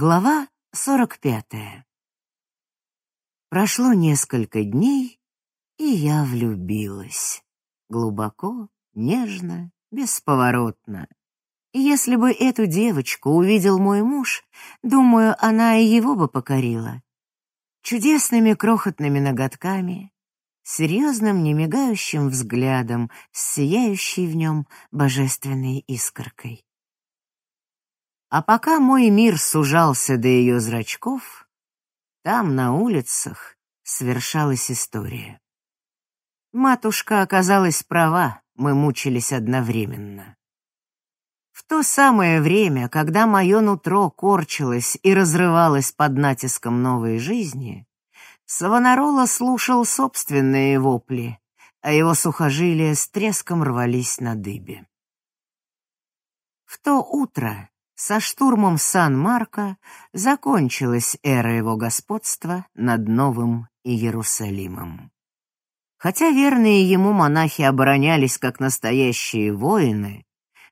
Глава сорок пятая. Прошло несколько дней, и я влюбилась. Глубоко, нежно, бесповоротно. Если бы эту девочку увидел мой муж, думаю, она и его бы покорила. Чудесными крохотными ноготками, серьезным немигающим взглядом, сияющей в нем божественной искоркой. А пока мой мир сужался до ее зрачков, там, на улицах, свершалась история. Матушка оказалась права, мы мучились одновременно. В то самое время, когда мое нутро корчилось и разрывалось под натиском новой жизни, Савонарола слушал собственные вопли, а его сухожилия с треском рвались на дыбе. В то утро со штурмом Сан-Марко закончилась эра его господства над Новым Иерусалимом. Хотя верные ему монахи оборонялись как настоящие воины,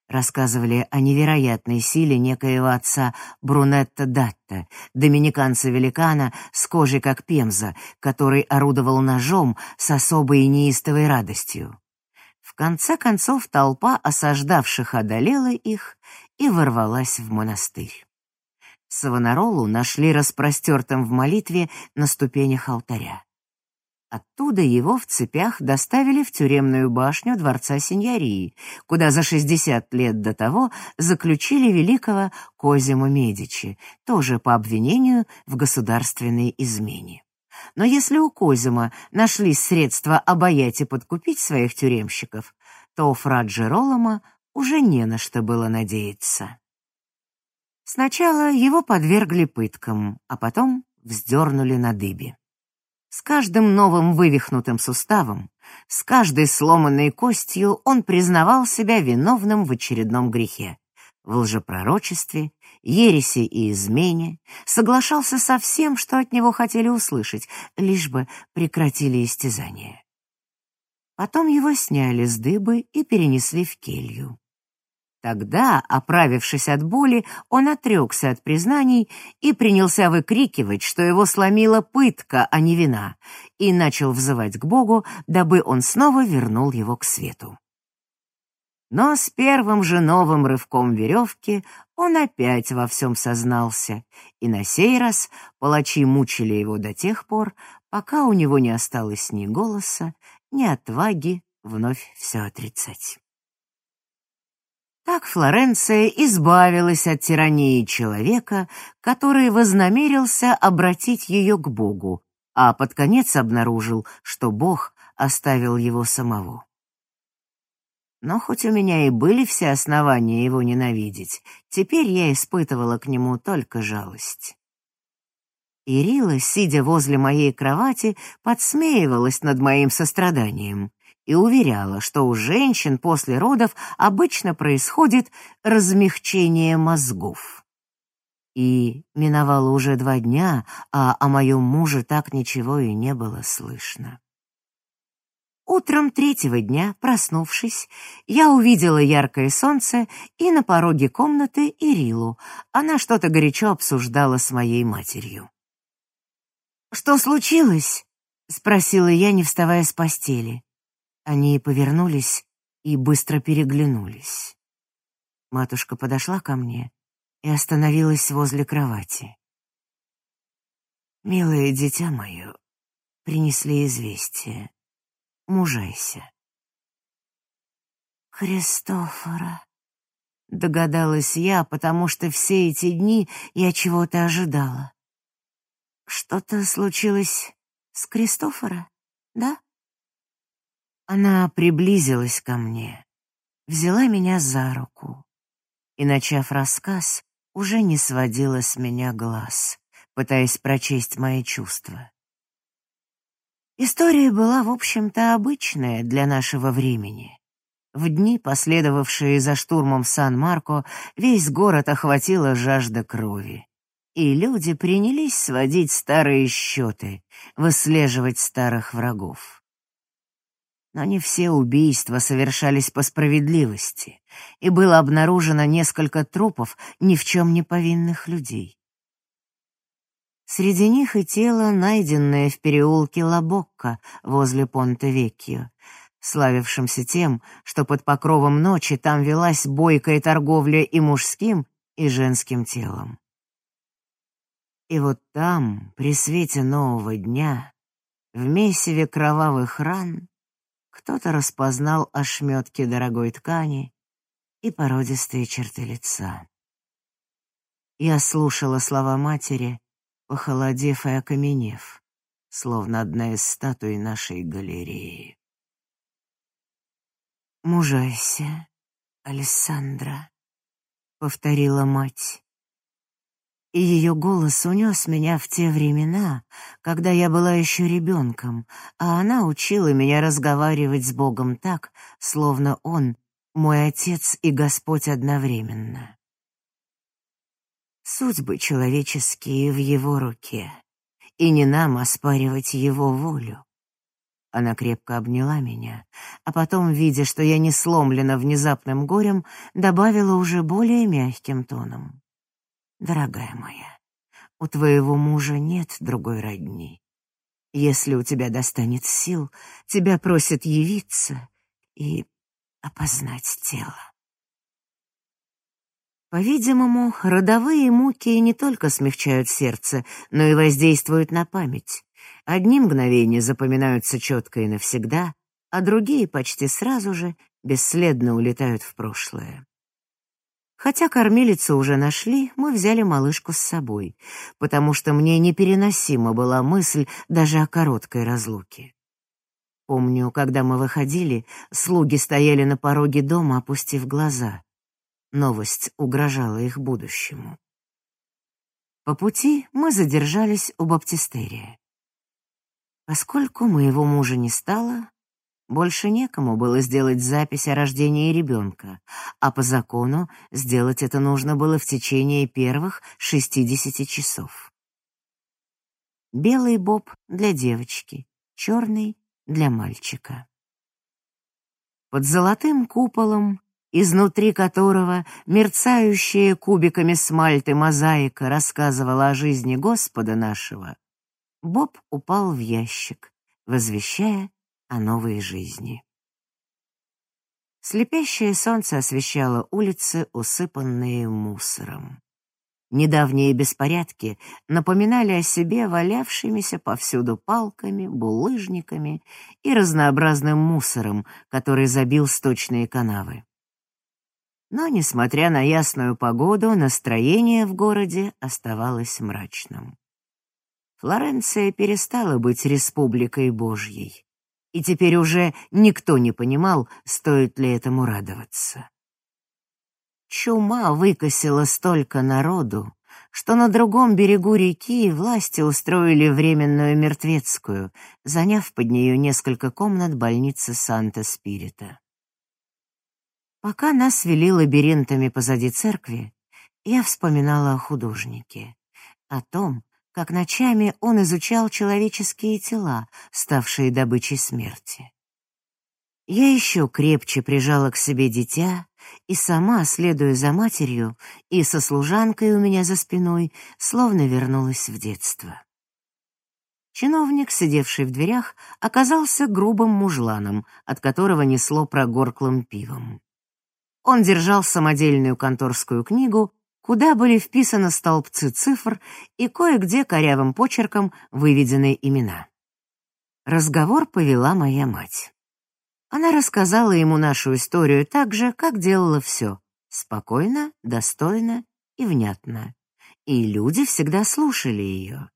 рассказывали о невероятной силе некоего отца Брунетта Датта, доминиканца-великана с кожей как пемза, который орудовал ножом с особой неистовой радостью. В конце концов толпа осаждавших одолела их и ворвалась в монастырь. Савонаролу нашли распростертым в молитве на ступенях алтаря. Оттуда его в цепях доставили в тюремную башню дворца Синьории, куда за 60 лет до того заключили великого Козимо Медичи, тоже по обвинению в государственной измене. Но если у Козима нашлись средства обаять и подкупить своих тюремщиков, то у Фра Джеролома уже не на что было надеяться. Сначала его подвергли пыткам, а потом вздернули на дыбе. С каждым новым вывихнутым суставом, с каждой сломанной костью он признавал себя виновным в очередном грехе, в лжепророчестве, ереси и измене, соглашался со всем, что от него хотели услышать, лишь бы прекратили истязание. Потом его сняли с дыбы и перенесли в келью. Тогда, оправившись от боли, он отрекся от признаний и принялся выкрикивать, что его сломила пытка, а не вина, и начал взывать к Богу, дабы он снова вернул его к свету. Но с первым же новым рывком веревки он опять во всем сознался, и на сей раз палачи мучили его до тех пор, пока у него не осталось ни голоса, ни отваги вновь все отрицать. Так Флоренция избавилась от тирании человека, который вознамерился обратить ее к Богу, а под конец обнаружил, что Бог оставил его самого. Но хоть у меня и были все основания его ненавидеть, теперь я испытывала к нему только жалость. Ирила, сидя возле моей кровати, подсмеивалась над моим состраданием и уверяла, что у женщин после родов обычно происходит размягчение мозгов. И миновало уже два дня, а о моем муже так ничего и не было слышно. Утром третьего дня, проснувшись, я увидела яркое солнце и на пороге комнаты Ирилу. Она что-то горячо обсуждала с моей матерью. «Что случилось?» — спросила я, не вставая с постели. Они повернулись и быстро переглянулись. Матушка подошла ко мне и остановилась возле кровати. «Милое дитя мое, принесли известие. Мужайся». «Христофора», — догадалась я, потому что все эти дни я чего-то ожидала. «Что-то случилось с Кристофора, да?» Она приблизилась ко мне, взяла меня за руку и, начав рассказ, уже не сводила с меня глаз, пытаясь прочесть мои чувства. История была, в общем-то, обычная для нашего времени. В дни, последовавшие за штурмом Сан-Марко, весь город охватила жажда крови. И люди принялись сводить старые счеты, выслеживать старых врагов. Но не все убийства совершались по справедливости, и было обнаружено несколько трупов ни в чем не повинных людей. Среди них и тело, найденное в переулке Лабокко возле Понте-Веккио, славившимся тем, что под покровом ночи там велась бойкая торговля и мужским, и женским телом. И вот там, при свете нового дня, в месиве кровавых ран, кто-то распознал ошметки дорогой ткани и породистые черты лица. Я слушала слова матери, похолодев и окаменев, словно одна из статуй нашей галереи. «Мужайся, Алессандра», — повторила мать. И ее голос унес меня в те времена, когда я была еще ребенком, а она учила меня разговаривать с Богом так, словно Он — мой Отец и Господь одновременно. Судьбы человеческие в Его руке, и не нам оспаривать Его волю. Она крепко обняла меня, а потом, видя, что я не сломлена внезапным горем, добавила уже более мягким тоном. «Дорогая моя, у твоего мужа нет другой родни. Если у тебя достанет сил, тебя просят явиться и опознать тело». По-видимому, родовые муки не только смягчают сердце, но и воздействуют на память. Одни мгновения запоминаются четко и навсегда, а другие почти сразу же бесследно улетают в прошлое. Хотя кормилицу уже нашли, мы взяли малышку с собой, потому что мне непереносима была мысль даже о короткой разлуке. Помню, когда мы выходили, слуги стояли на пороге дома, опустив глаза. Новость угрожала их будущему. По пути мы задержались у баптистерия. Поскольку моего мужа не стало, больше некому было сделать запись о рождении ребенка, а по закону сделать это нужно было в течение первых 60 часов. Белый боб для девочки, черный для мальчика. Под золотым куполом, изнутри которого мерцающая кубиками смальты мозаика рассказывала о жизни Господа нашего, Боб упал в ящик, возвещая о новой жизни. Слепящее солнце освещало улицы, усыпанные мусором. Недавние беспорядки напоминали о себе валявшимися повсюду палками, булыжниками и разнообразным мусором, который забил сточные канавы. Но, несмотря на ясную погоду, настроение в городе оставалось мрачным. Флоренция перестала быть республикой Божьей, и теперь уже никто не понимал, стоит ли этому радоваться. Чума выкосила столько народу, что на другом берегу реки власти устроили временную мертвецкую, заняв под нее несколько комнат больницы Санта-Спирита. Пока нас вели лабиринтами позади церкви, я вспоминала о художнике, о том, как ночами он изучал человеческие тела, ставшие добычей смерти. Я еще крепче прижала к себе дитя и сама, следуя за матерью и со служанкой у меня за спиной, словно вернулась в детство. Чиновник, сидевший в дверях, оказался грубым мужланом, от которого несло прогорклым пивом. Он держал самодельную конторскую книгу куда были вписаны столбцы цифр и кое-где корявым почерком выведены имена. Разговор повела моя мать. Она рассказала ему нашу историю так же, как делала все — спокойно, достойно и внятно. И люди всегда слушали ее.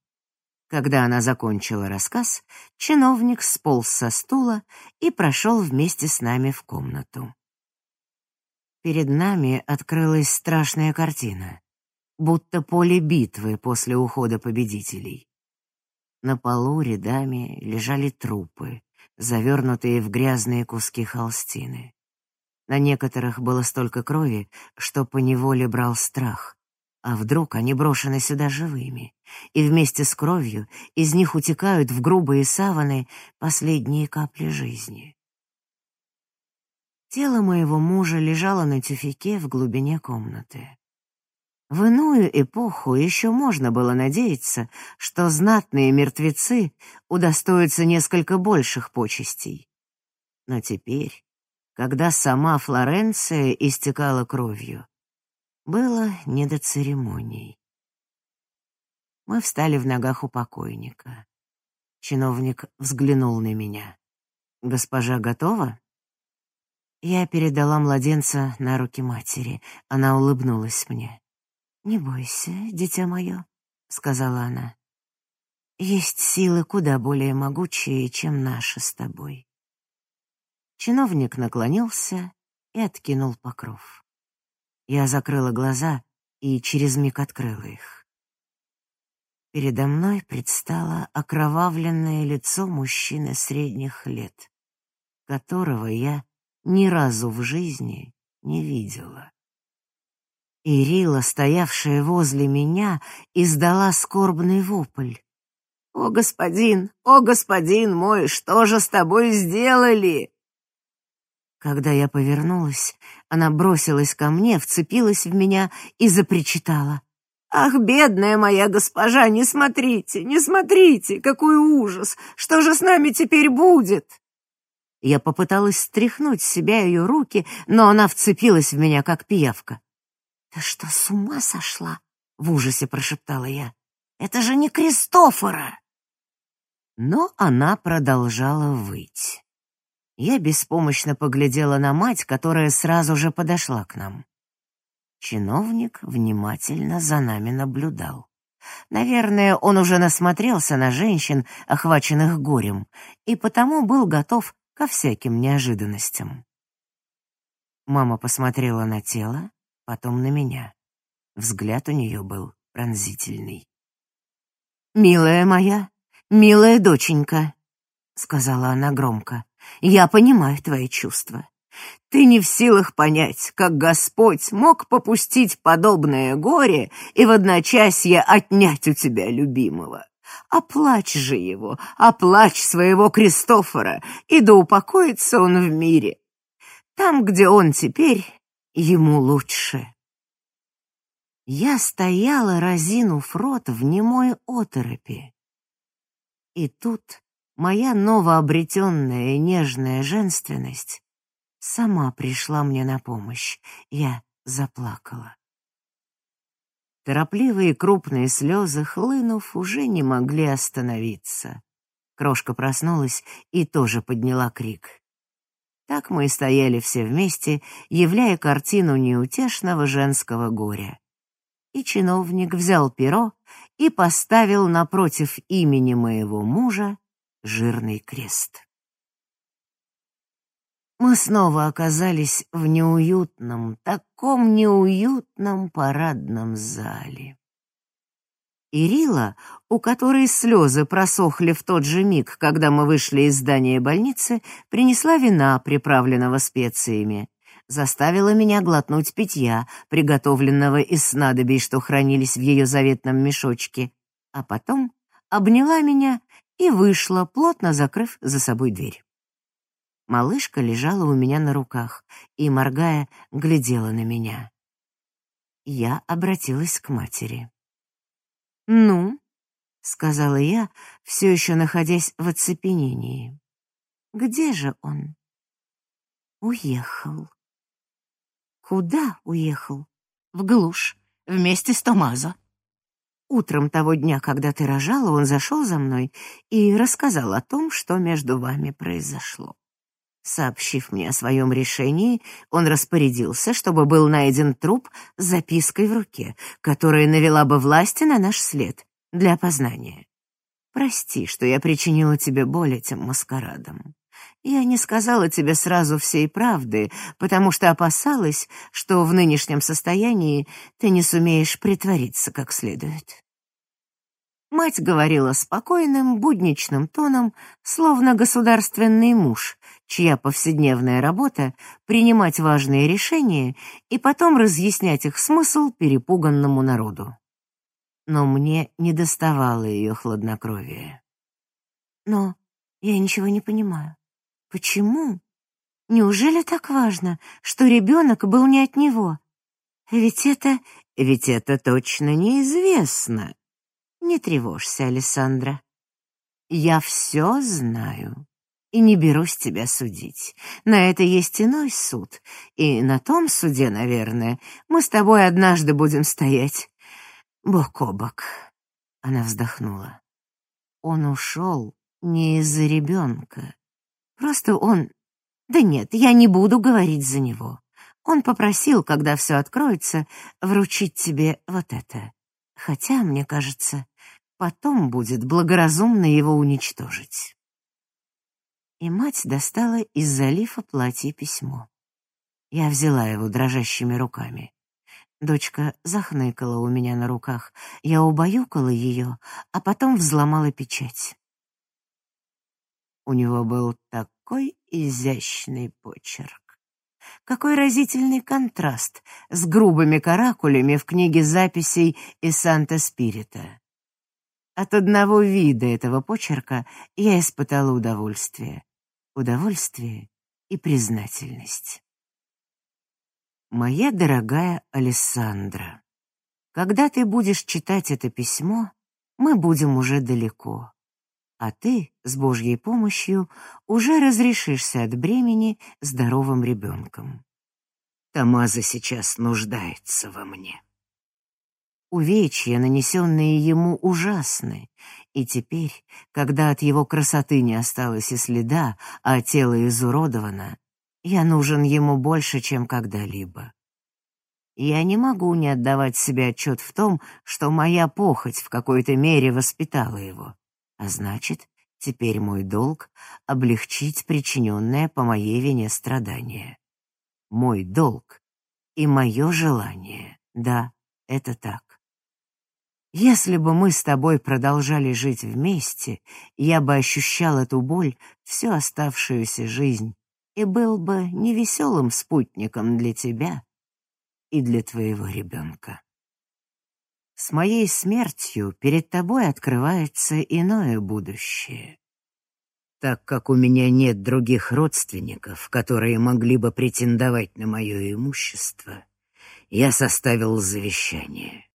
Когда она закончила рассказ, чиновник сполз со стула и прошел вместе с нами в комнату. Перед нами открылась страшная картина, будто поле битвы после ухода победителей. На полу рядами лежали трупы, завернутые в грязные куски холстины. На некоторых было столько крови, что поневоле брал страх. А вдруг они брошены сюда живыми, и вместе с кровью из них утекают в грубые саваны последние капли жизни. Тело моего мужа лежало на тюфяке в глубине комнаты. В иную эпоху еще можно было надеяться, что знатные мертвецы удостоятся несколько больших почестей. Но теперь, когда сама Флоренция истекала кровью, было не до церемоний. Мы встали в ногах у покойника. Чиновник взглянул на меня. «Госпожа готова?» Я передала младенца на руки матери. Она улыбнулась мне. «Не бойся, дитя мое», — сказала она. «Есть силы куда более могучие, чем наши с тобой». Чиновник наклонился и откинул покров. Я закрыла глаза и через миг открыла их. Передо мной предстало окровавленное лицо мужчины средних лет, которого я ни разу в жизни не видела. Ирила, стоявшая возле меня, издала скорбный вопль. «О, господин! О, господин мой! Что же с тобой сделали?» Когда я повернулась, она бросилась ко мне, вцепилась в меня и запричитала. «Ах, бедная моя госпожа, не смотрите, не смотрите! Какой ужас! Что же с нами теперь будет?» Я попыталась стряхнуть с себя ее руки, но она вцепилась в меня, как пиявка. «Ты что, с ума сошла?» — в ужасе прошептала я. «Это же не Кристофора!» Но она продолжала выть. Я беспомощно поглядела на мать, которая сразу же подошла к нам. Чиновник внимательно за нами наблюдал. Наверное, он уже насмотрелся на женщин, охваченных горем, и потому был готов ко всяким неожиданностям. Мама посмотрела на тело, потом на меня. Взгляд у нее был пронзительный. «Милая моя, милая доченька», — сказала она громко, — «я понимаю твои чувства. Ты не в силах понять, как Господь мог попустить подобное горе и в одночасье отнять у тебя любимого. Оплачь же его, оплачь своего Кристофора, и да упокоится он в мире. Там, где он теперь, ему лучше. Я стояла, разинув рот в немой оторопи. И тут моя новообретенная нежная женственность сама пришла мне на помощь. Я заплакала. Торопливые крупные слезы, хлынув, уже не могли остановиться. Крошка проснулась и тоже подняла крик. Так мы и стояли все вместе, являя картину неутешного женского горя. И чиновник взял перо и поставил напротив имени моего мужа жирный крест. Мы снова оказались в неуютном, таком неуютном парадном зале. Ирила, у которой слезы просохли в тот же миг, когда мы вышли из здания больницы, принесла вина, приправленного специями. Заставила меня глотнуть питья, приготовленного из снадобий, что хранились в ее заветном мешочке, а потом обняла меня и вышла, плотно закрыв за собой дверь. Малышка лежала у меня на руках и, моргая, глядела на меня. Я обратилась к матери. «Ну?» — сказала я, все еще находясь в оцепенении. «Где же он?» «Уехал». «Куда уехал?» «В глушь, вместе с Томазо». Утром того дня, когда ты рожала, он зашел за мной и рассказал о том, что между вами произошло. Сообщив мне о своем решении, он распорядился, чтобы был найден труп с запиской в руке, которая навела бы власти на наш след для опознания. Прости, что я причинила тебе боль этим маскарадом. Я не сказала тебе сразу всей правды, потому что опасалась, что в нынешнем состоянии ты не сумеешь притвориться как следует. Мать говорила спокойным, будничным тоном, словно государственный муж, чья повседневная работа — принимать важные решения и потом разъяснять их смысл перепуганному народу. Но мне не доставало ее хладнокровия. Но я ничего не понимаю. Почему? Неужели так важно, что ребенок был не от него? Ведь это... ведь это точно неизвестно. Не тревожься, Александра. Я все знаю и не берусь тебя судить. На это есть иной суд, и на том суде, наверное, мы с тобой однажды будем стоять бок о бок. Она вздохнула. Он ушел не из-за ребенка. Просто он... Да нет, я не буду говорить за него. Он попросил, когда все откроется, вручить тебе вот это. Хотя, мне кажется, потом будет благоразумно его уничтожить и мать достала из залифа платье письмо. Я взяла его дрожащими руками. Дочка захныкала у меня на руках. Я убаюкала ее, а потом взломала печать. У него был такой изящный почерк. Какой разительный контраст с грубыми каракулями в книге записей из Санта-Спирита. От одного вида этого почерка я испытала удовольствие удовольствие и признательность. Моя дорогая Алессандра, когда ты будешь читать это письмо, мы будем уже далеко, а ты, с Божьей помощью, уже разрешишься от бремени здоровым ребенком. Тамаза сейчас нуждается во мне. Увечья, нанесенные ему, ужасны, и теперь, когда от его красоты не осталось и следа, а тело изуродовано, я нужен ему больше, чем когда-либо. Я не могу не отдавать себе отчет в том, что моя похоть в какой-то мере воспитала его. А значит, теперь мой долг — облегчить причиненное по моей вине страдание. Мой долг и мое желание. Да, это так. Если бы мы с тобой продолжали жить вместе, я бы ощущал эту боль всю оставшуюся жизнь и был бы невеселым спутником для тебя и для твоего ребенка. С моей смертью перед тобой открывается иное будущее. Так как у меня нет других родственников, которые могли бы претендовать на мое имущество, я составил завещание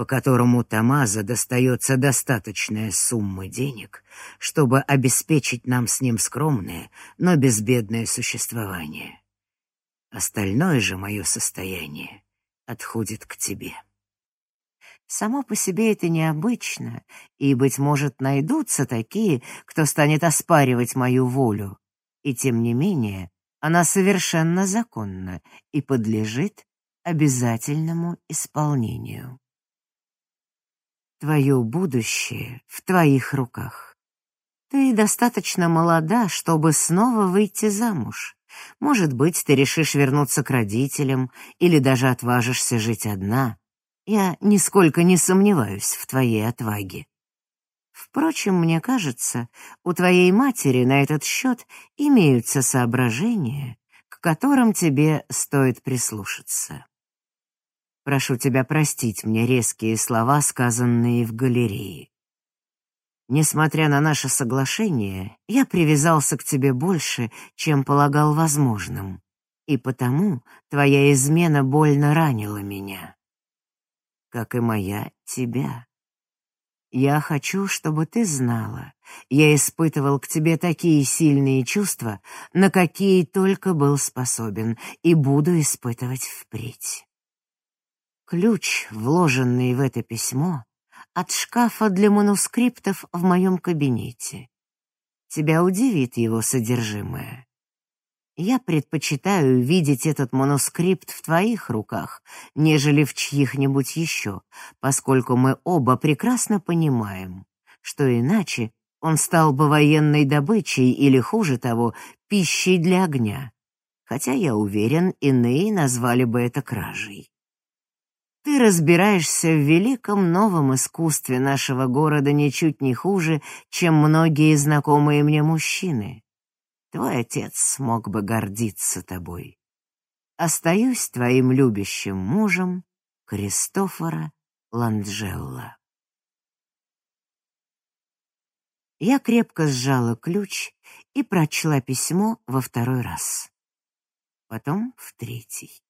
по которому Тамаза достается достаточная сумма денег, чтобы обеспечить нам с ним скромное, но безбедное существование. Остальное же мое состояние отходит к тебе. Само по себе это необычно, и, быть может, найдутся такие, кто станет оспаривать мою волю. И тем не менее, она совершенно законна и подлежит обязательному исполнению. Твое будущее в твоих руках. Ты достаточно молода, чтобы снова выйти замуж. Может быть, ты решишь вернуться к родителям или даже отважишься жить одна. Я нисколько не сомневаюсь в твоей отваге. Впрочем, мне кажется, у твоей матери на этот счет имеются соображения, к которым тебе стоит прислушаться. Прошу тебя простить мне резкие слова, сказанные в галерее. Несмотря на наше соглашение, я привязался к тебе больше, чем полагал возможным, и потому твоя измена больно ранила меня, как и моя тебя. Я хочу, чтобы ты знала, я испытывал к тебе такие сильные чувства, на какие только был способен, и буду испытывать впредь. Ключ, вложенный в это письмо, от шкафа для манускриптов в моем кабинете. Тебя удивит его содержимое. Я предпочитаю видеть этот манускрипт в твоих руках, нежели в чьих-нибудь еще, поскольку мы оба прекрасно понимаем, что иначе он стал бы военной добычей или, хуже того, пищей для огня. Хотя, я уверен, иные назвали бы это кражей. Ты разбираешься в великом новом искусстве нашего города ничуть не хуже, чем многие знакомые мне мужчины. Твой отец мог бы гордиться тобой. Остаюсь твоим любящим мужем, Кристофора Ланджелла. Я крепко сжала ключ и прочла письмо во второй раз. Потом в третий.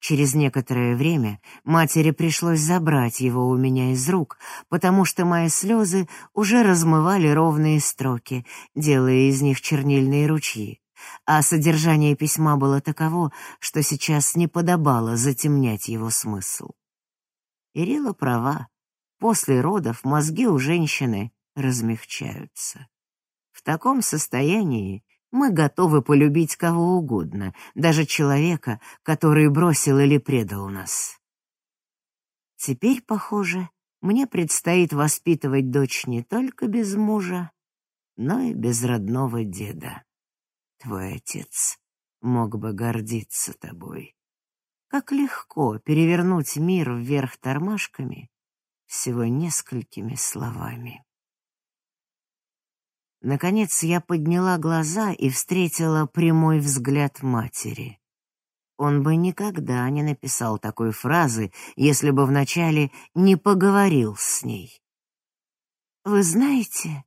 Через некоторое время матери пришлось забрать его у меня из рук, потому что мои слезы уже размывали ровные строки, делая из них чернильные ручьи. А содержание письма было таково, что сейчас не подобало затемнять его смысл. Ирила права. После родов мозги у женщины размягчаются. В таком состоянии мы готовы полюбить кого угодно, даже человека, который бросил или предал нас. Теперь, похоже, мне предстоит воспитывать дочь не только без мужа, но и без родного деда. Твой отец мог бы гордиться тобой. Как легко перевернуть мир вверх тормашками всего несколькими словами. Наконец я подняла глаза и встретила прямой взгляд матери. Он бы никогда не написал такой фразы, если бы вначале не поговорил с ней. «Вы знаете,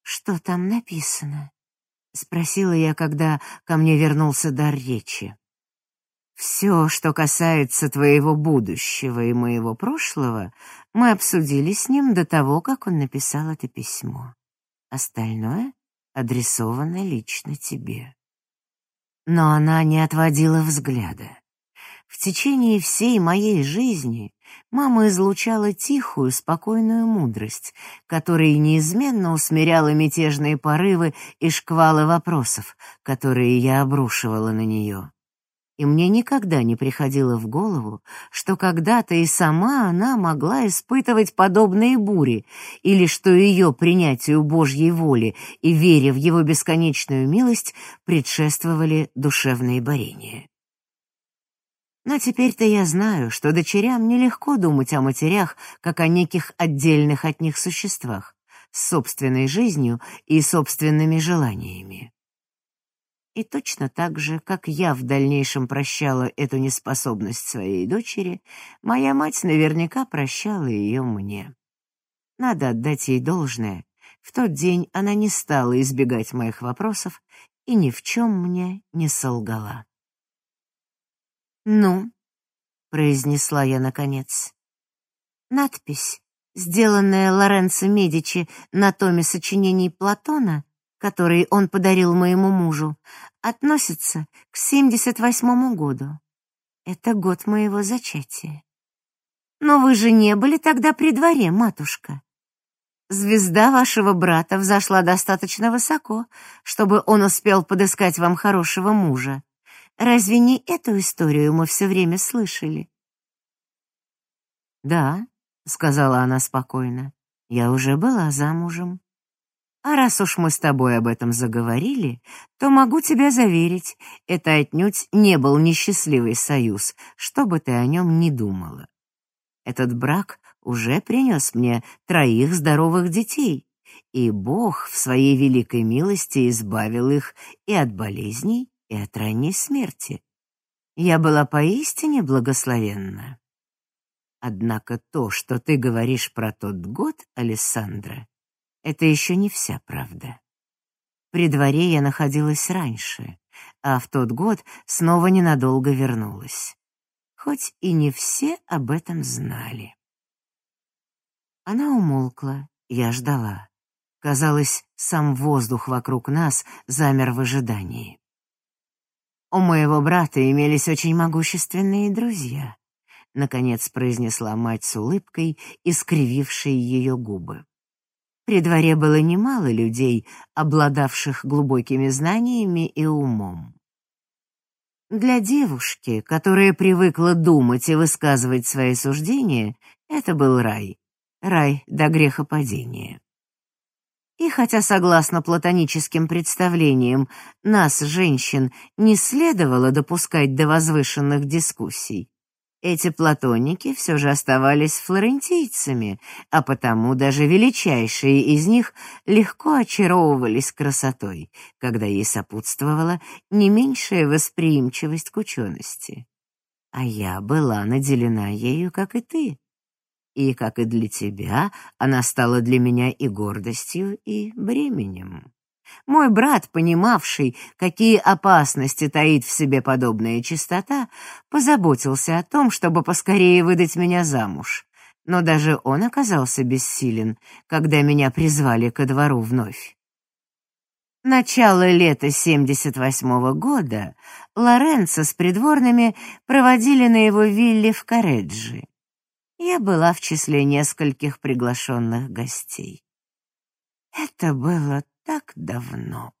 что там написано?» — спросила я, когда ко мне вернулся дар речи. «Все, что касается твоего будущего и моего прошлого, мы обсудили с ним до того, как он написал это письмо. Остальное адресовано лично тебе. Но она не отводила взгляда. В течение всей моей жизни мама излучала тихую, спокойную мудрость, которая неизменно усмиряла мятежные порывы и шквалы вопросов, которые я обрушивала на нее и мне никогда не приходило в голову, что когда-то и сама она могла испытывать подобные бури, или что ее принятию Божьей воли и вере в его бесконечную милость предшествовали душевные борения. Но теперь-то я знаю, что дочерям нелегко думать о матерях, как о неких отдельных от них существах, с собственной жизнью и собственными желаниями. И точно так же, как я в дальнейшем прощала эту неспособность своей дочери, моя мать наверняка прощала ее мне. Надо отдать ей должное. В тот день она не стала избегать моих вопросов и ни в чем мне не солгала. «Ну», — произнесла я наконец. Надпись, сделанная Лоренцо Медичи на томе сочинений Платона, который он подарил моему мужу, относится к 78 году. Это год моего зачатия. Но вы же не были тогда при дворе, матушка. Звезда вашего брата взошла достаточно высоко, чтобы он успел подыскать вам хорошего мужа. Разве не эту историю мы все время слышали? Да, сказала она спокойно. Я уже была замужем. А раз уж мы с тобой об этом заговорили, то могу тебя заверить, это отнюдь не был несчастливый союз, что бы ты о нем ни думала. Этот брак уже принес мне троих здоровых детей, и Бог в своей великой милости избавил их и от болезней, и от ранней смерти. Я была поистине благословенна. Однако то, что ты говоришь про тот год, Алессандра, это еще не вся правда. При дворе я находилась раньше, а в тот год снова ненадолго вернулась. Хоть и не все об этом знали. Она умолкла, я ждала. Казалось, сам воздух вокруг нас замер в ожидании. У моего брата имелись очень могущественные друзья, наконец произнесла мать с улыбкой, искривившей ее губы. При дворе было немало людей, обладавших глубокими знаниями и умом. Для девушки, которая привыкла думать и высказывать свои суждения, это был рай. Рай до грехопадения. И хотя, согласно платоническим представлениям, нас, женщин, не следовало допускать до возвышенных дискуссий, эти платоники все же оставались флорентийцами, а потому даже величайшие из них легко очаровывались красотой, когда ей сопутствовала не меньшая восприимчивость к учености. А я была наделена ею, как и ты. И, как и для тебя, она стала для меня и гордостью, и бременем. Мой брат, понимавший, какие опасности таит в себе подобная чистота, позаботился о том, чтобы поскорее выдать меня замуж. Но даже он оказался бессилен, когда меня призвали ко двору вновь. Начало лета 78-го года Лоренцо с придворными проводили на его вилле в Кареджи. Я была в числе нескольких приглашенных гостей. Это было так давно.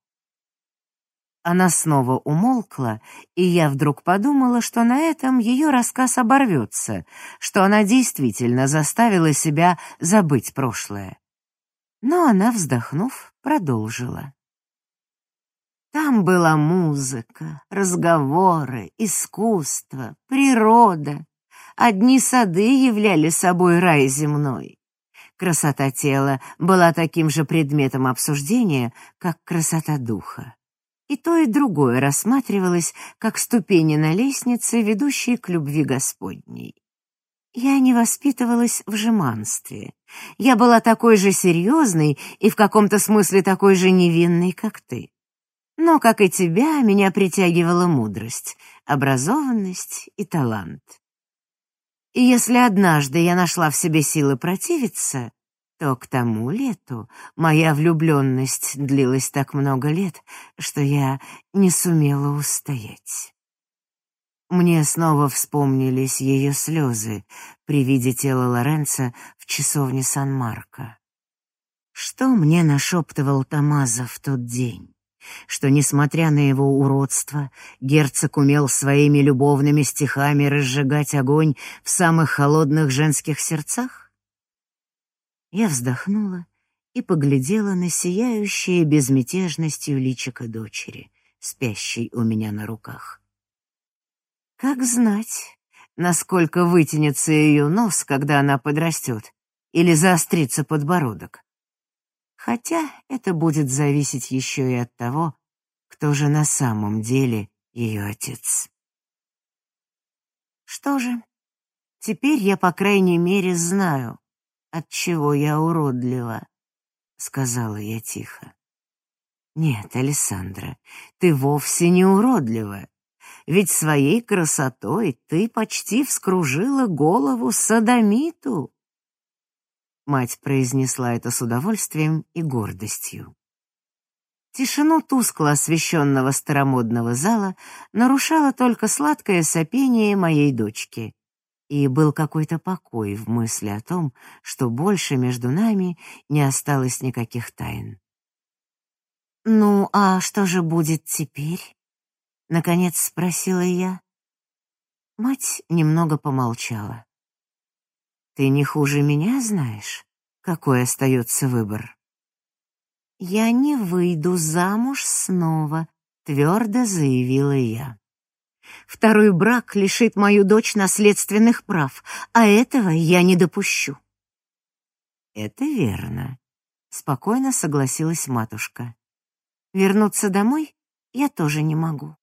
Она снова умолкла, и я вдруг подумала, что на этом ее рассказ оборвется, что она действительно заставила себя забыть прошлое. Но она, вздохнув, продолжила. Там была музыка, разговоры, искусство, природа. Одни сады являли собой рай земной. Красота тела была таким же предметом обсуждения, как красота духа. И то, и другое рассматривалось как ступени на лестнице, ведущие к любви Господней. Я не воспитывалась в жеманстве. Я была такой же серьезной и в каком-то смысле такой же невинной, как ты. Но, как и тебя, меня притягивала мудрость, образованность и талант. И если однажды я нашла в себе силы противиться, то к тому лету моя влюбленность длилась так много лет, что я не сумела устоять. Мне снова вспомнились ее слезы при виде тела Лоренца в часовне Сан-Марко. Что мне нашептывал Томазо в тот день? Что, несмотря на его уродство, герцог умел своими любовными стихами разжигать огонь в самых холодных женских сердцах? Я вздохнула и поглядела на сияющее безмятежностью личико дочери, спящей у меня на руках. Как знать, насколько вытянется ее нос, когда она подрастет, или заострится подбородок. Хотя это будет зависеть еще и от того, кто же на самом деле ее отец. Что же, теперь я, по крайней мере, знаю, от чего я уродлива, сказала я тихо. Нет, Александра, ты вовсе не уродлива. Ведь своей красотой ты почти вскружила голову садомиту. Мать произнесла это с удовольствием и гордостью. Тишину тускло освещенного старомодного зала нарушало только сладкое сопение моей дочки. И был какой-то покой в мысли о том, что больше между нами не осталось никаких тайн. «Ну, а что же будет теперь?» — наконец спросила я. Мать немного помолчала. Ты не хуже меня знаешь, какой остается выбор. Я не выйду замуж снова, твердо заявила я. Второй брак лишит мою дочь наследственных прав, а этого я не допущу. Это верно, спокойно согласилась матушка. Вернуться домой я тоже не могу.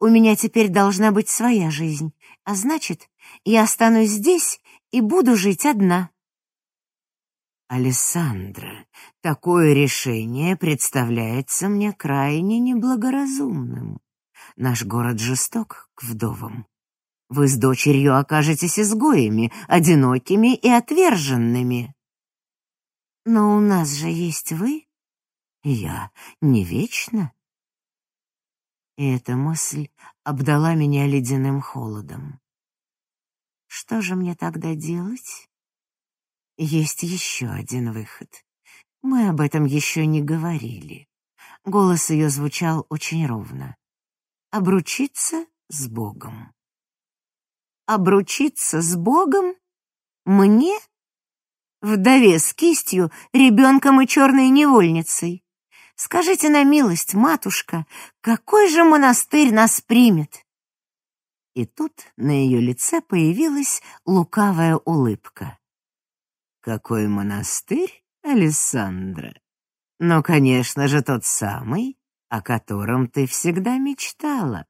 У меня теперь должна быть своя жизнь, а значит, я останусь здесь и буду жить одна. Алессандра, такое решение представляется мне крайне неблагоразумным. Наш город жесток к вдовам. Вы с дочерью окажетесь изгоями, одинокими и отверженными. Но у нас же есть вы, я не вечно. И эта мысль обдала меня ледяным холодом. Что же мне тогда делать? Есть еще один выход. Мы об этом еще не говорили. Голос ее звучал очень ровно. Обручиться с Богом. Обручиться с Богом? Мне? Вдове с кистью, ребенком и черной невольницей. Скажите на милость, матушка, какой же монастырь нас примет? И тут на ее лице появилась лукавая улыбка. «Какой монастырь, Алессандра? Ну, конечно же, тот самый, о котором ты всегда мечтала.